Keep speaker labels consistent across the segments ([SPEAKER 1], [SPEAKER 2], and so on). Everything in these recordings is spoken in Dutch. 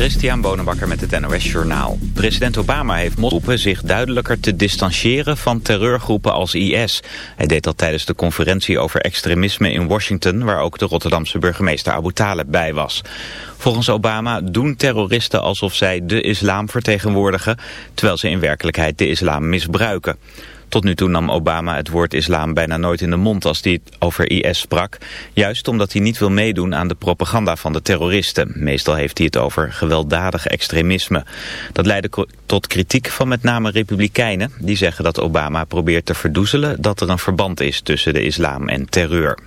[SPEAKER 1] Christian Bonenbakker met het NOS Journaal. President Obama heeft geroepen zich duidelijker te distancieren van terreurgroepen als IS. Hij deed dat tijdens de conferentie over extremisme in Washington... waar ook de Rotterdamse burgemeester Abu Talib bij was. Volgens Obama doen terroristen alsof zij de islam vertegenwoordigen... terwijl ze in werkelijkheid de islam misbruiken. Tot nu toe nam Obama het woord islam bijna nooit in de mond als hij over IS sprak. Juist omdat hij niet wil meedoen aan de propaganda van de terroristen. Meestal heeft hij het over gewelddadig extremisme. Dat leidde tot kritiek van met name republikeinen. Die zeggen dat Obama probeert te verdoezelen dat er een verband is tussen de islam en terreur.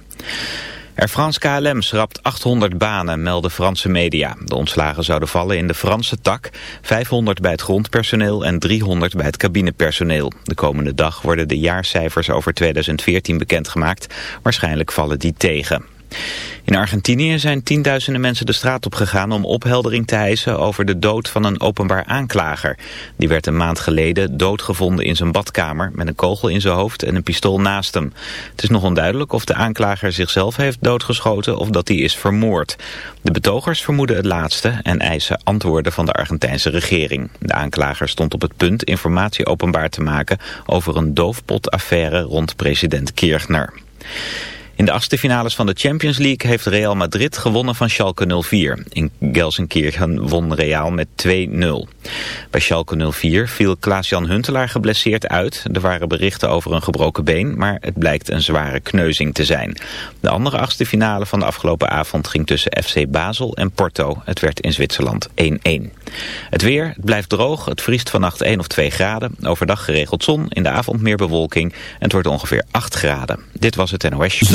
[SPEAKER 1] Air France KLM schrapt 800 banen, melden Franse media. De ontslagen zouden vallen in de Franse tak, 500 bij het grondpersoneel en 300 bij het cabinepersoneel. De komende dag worden de jaarcijfers over 2014 bekendgemaakt. Waarschijnlijk vallen die tegen. In Argentinië zijn tienduizenden mensen de straat op gegaan om opheldering te eisen over de dood van een openbaar aanklager. Die werd een maand geleden doodgevonden in zijn badkamer met een kogel in zijn hoofd en een pistool naast hem. Het is nog onduidelijk of de aanklager zichzelf heeft doodgeschoten of dat hij is vermoord. De betogers vermoeden het laatste en eisen antwoorden van de Argentijnse regering. De aanklager stond op het punt informatie openbaar te maken over een doofpotaffaire rond president Kirchner. In de achtste finales van de Champions League heeft Real Madrid gewonnen van Schalke 04. In Gelsenkirchen won Real met 2-0. Bij Schalke 04 viel Klaas-Jan Huntelaar geblesseerd uit. Er waren berichten over een gebroken been, maar het blijkt een zware kneuzing te zijn. De andere achtste finale van de afgelopen avond ging tussen FC Basel en Porto. Het werd in Zwitserland 1-1. Het weer, het blijft droog, het vriest vannacht 1 of 2 graden. Overdag geregeld zon, in de avond meer bewolking en het wordt ongeveer 8 graden. Dit was het NOS.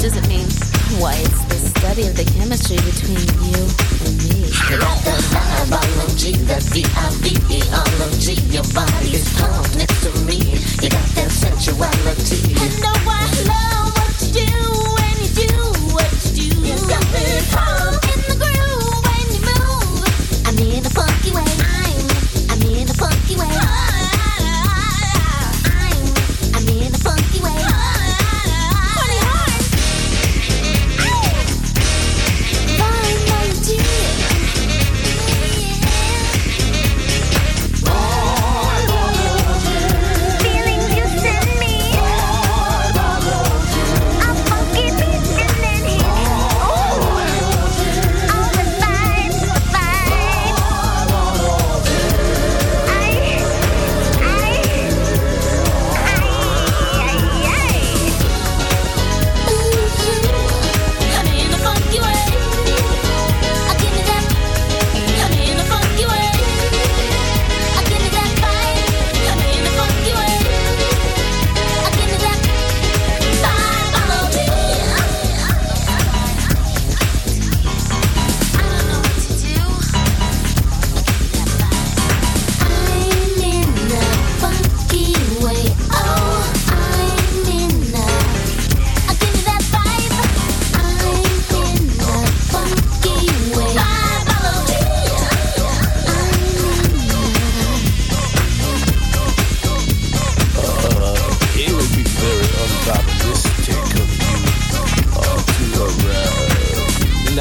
[SPEAKER 2] does it mean why it's the study of
[SPEAKER 3] the chemistry between you and me. Hello, biology, that's D-I-V-E-ology. Your body is calm next to me. You got that sensuality. I know I love what you do when you do what you do. You got me pumped in the groove when you move. I mean a funky way.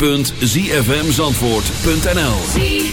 [SPEAKER 3] www.zfmzandvoort.nl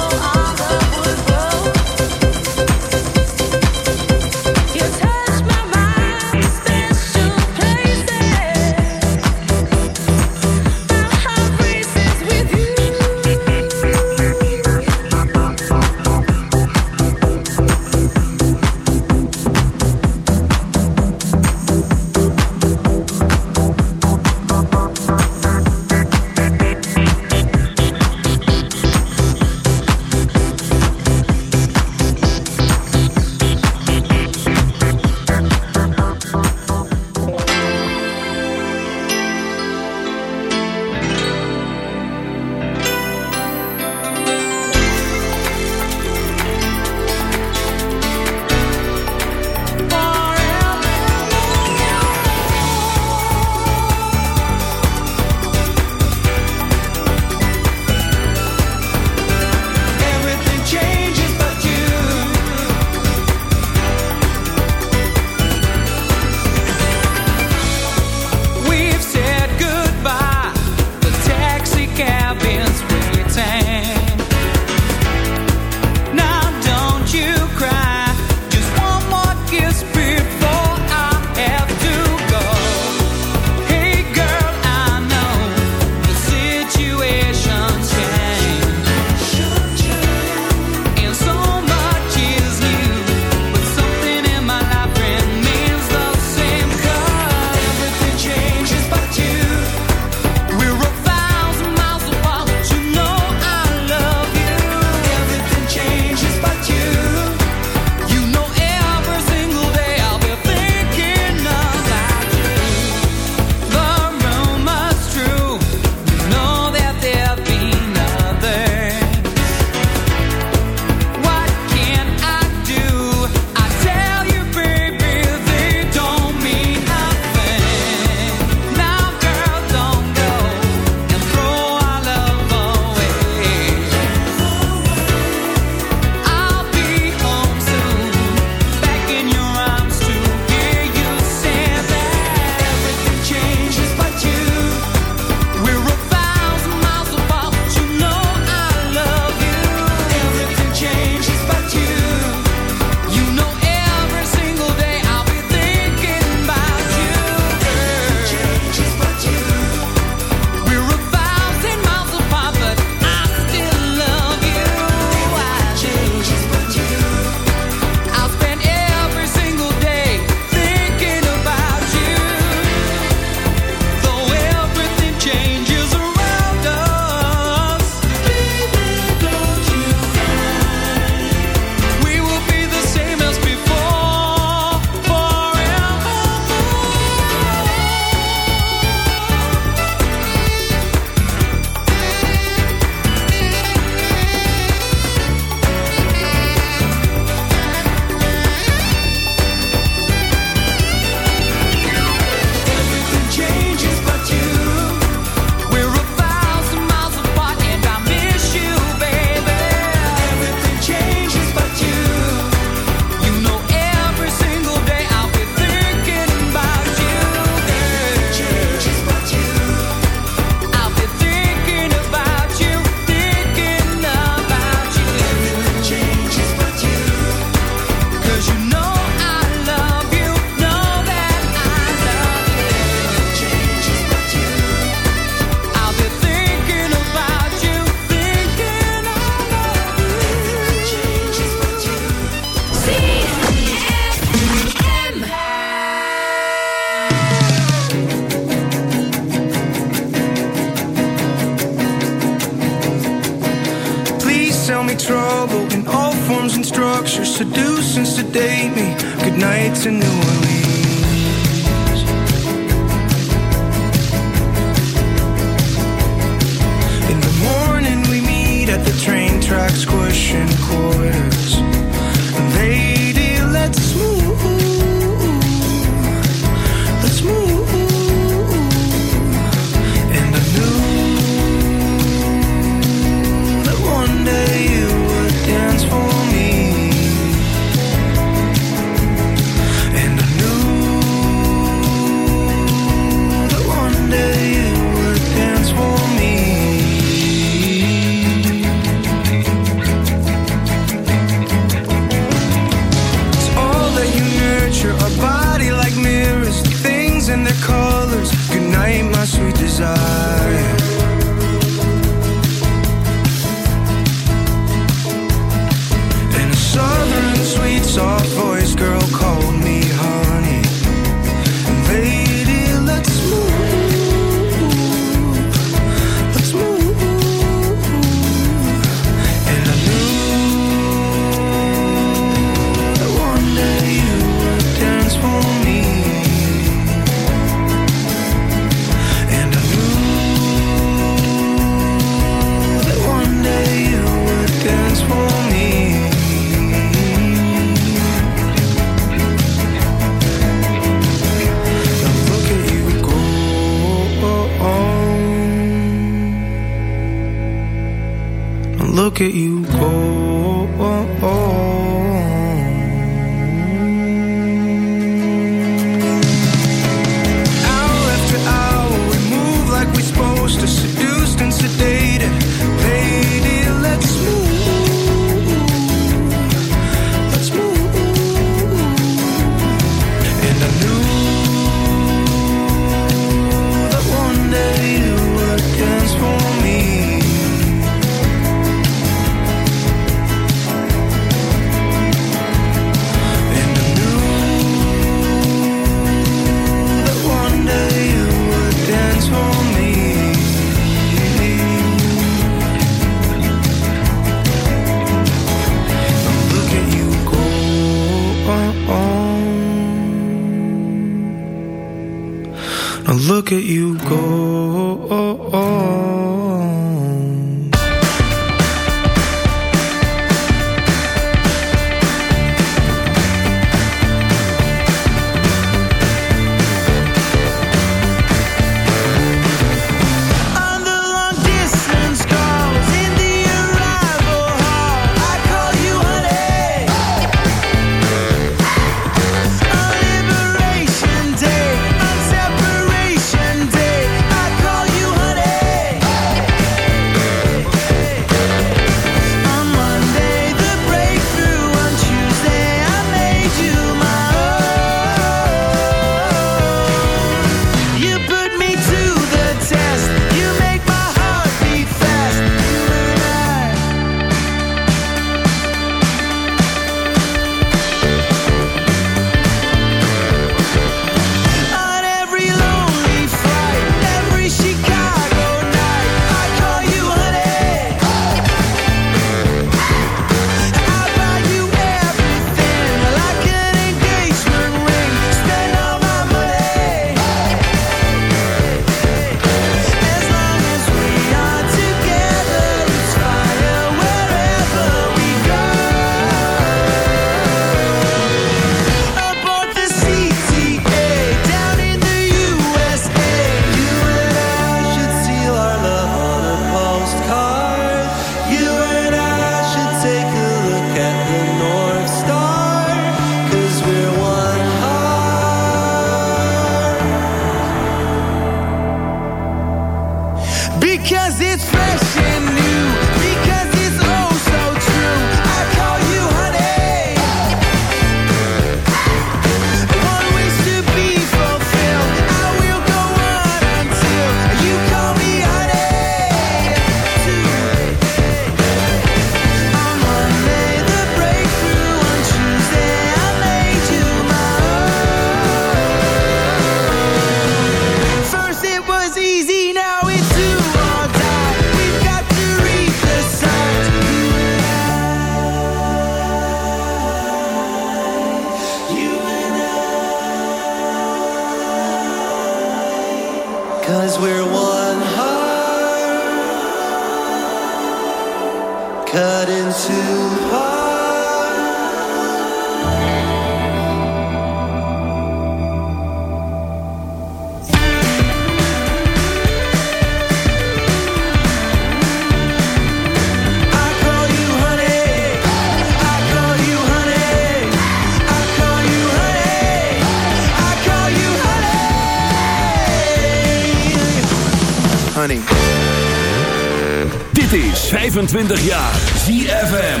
[SPEAKER 3] 25 jaar ZFM.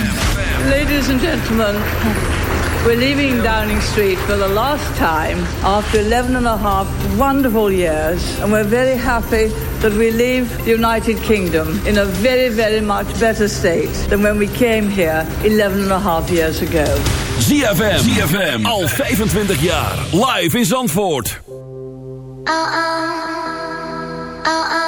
[SPEAKER 4] Ladies and gentlemen, we're leaving Downing Street for the last time after 11 and a half wonderful years, and we're very happy that we leave the United Kingdom in a very, very much better state than when we came here 11 and a half years ago.
[SPEAKER 3] ZFM. ZFM. Al 25 jaar. Live in Zandvoort.
[SPEAKER 5] Staying in my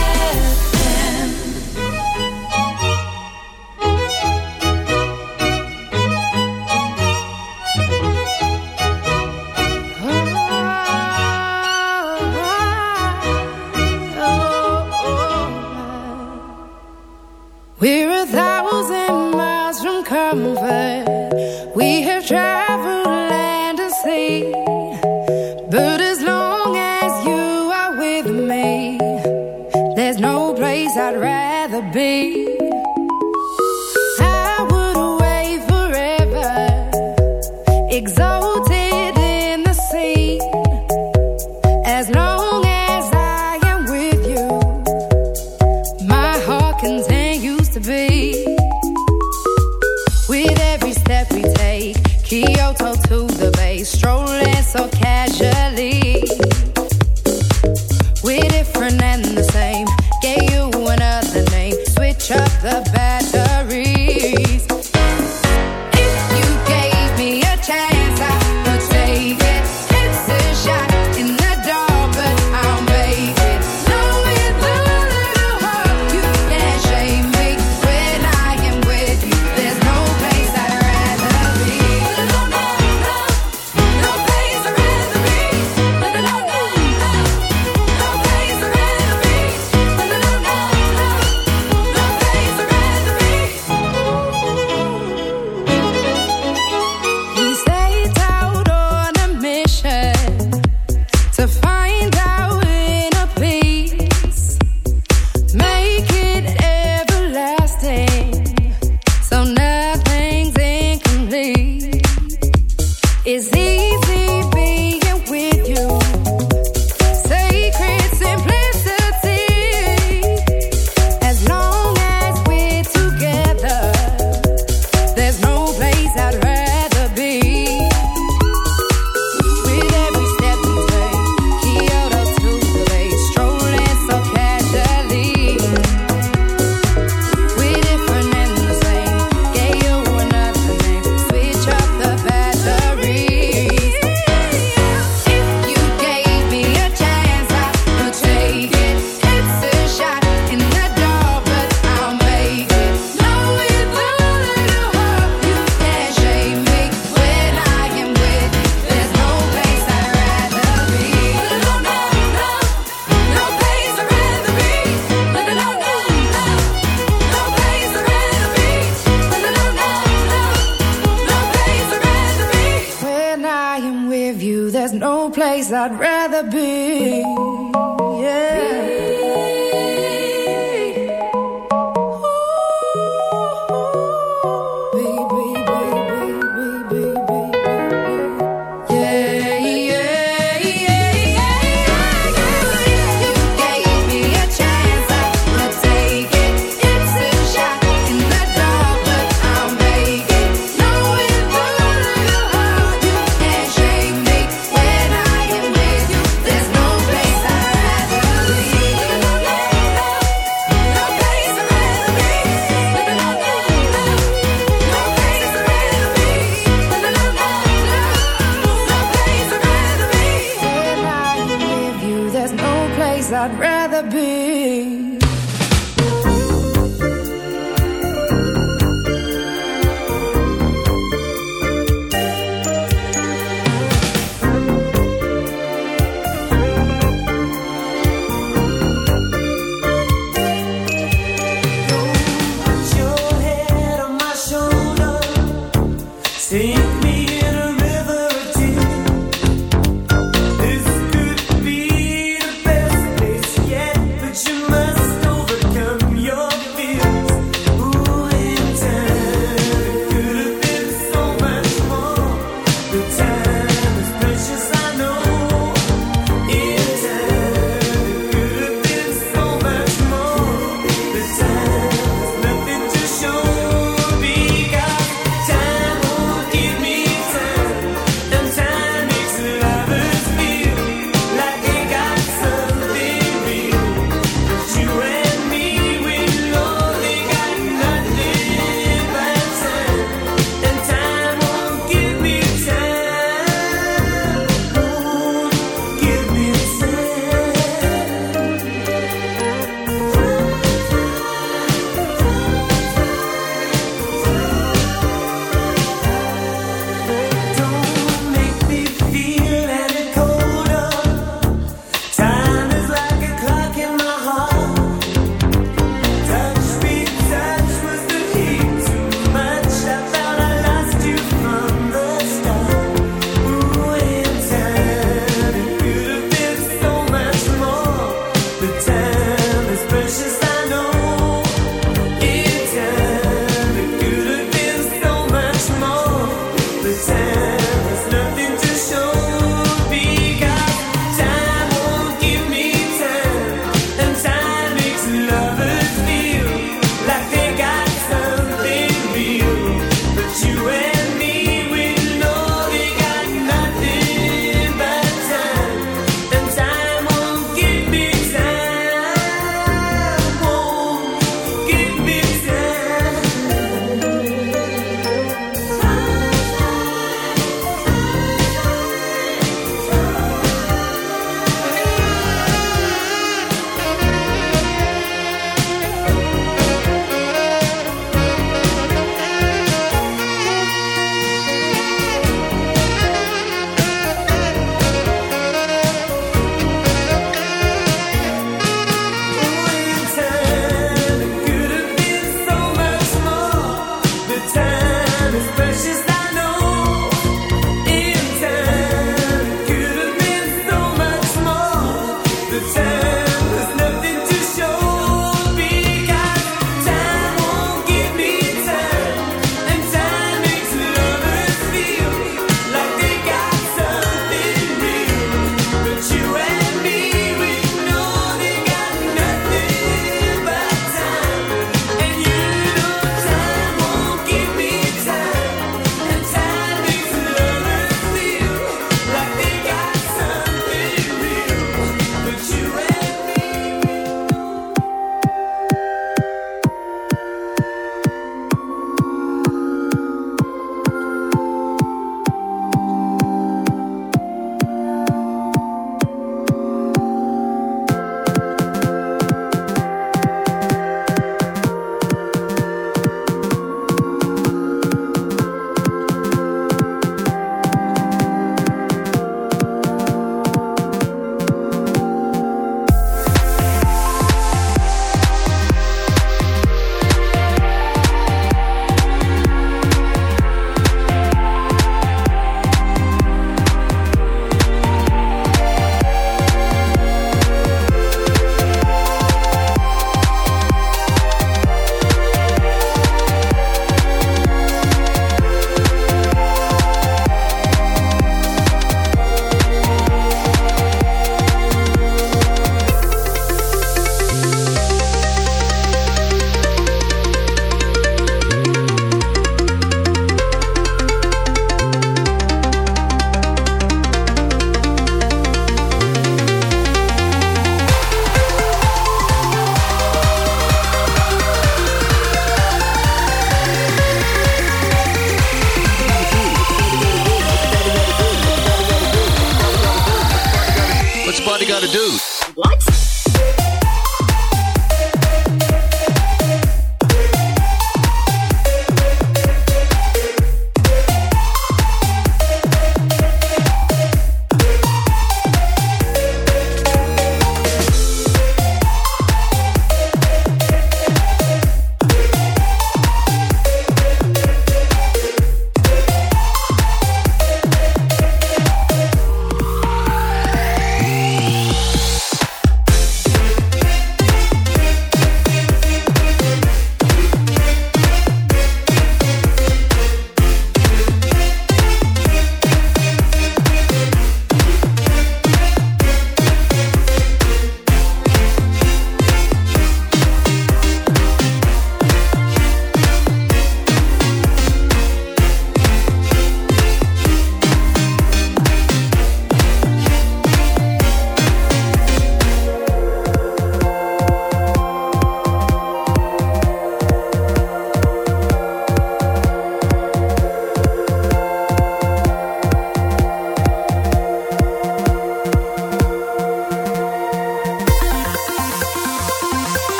[SPEAKER 6] wasn't used to be. With every step we take, Kyoto to the Bay, strolling so casually.
[SPEAKER 7] I'd rather be.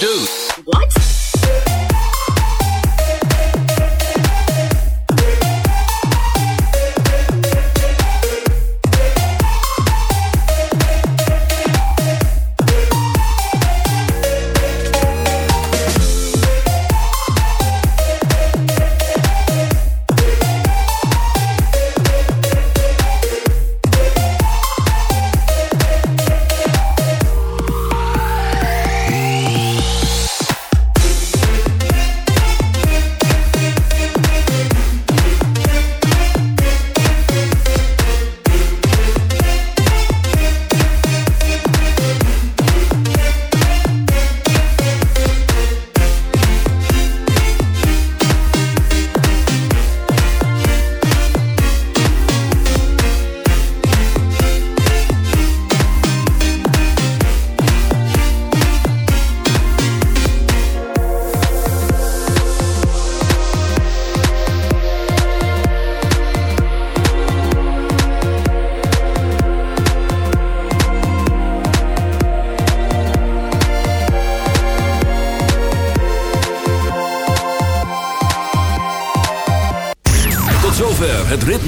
[SPEAKER 8] Do?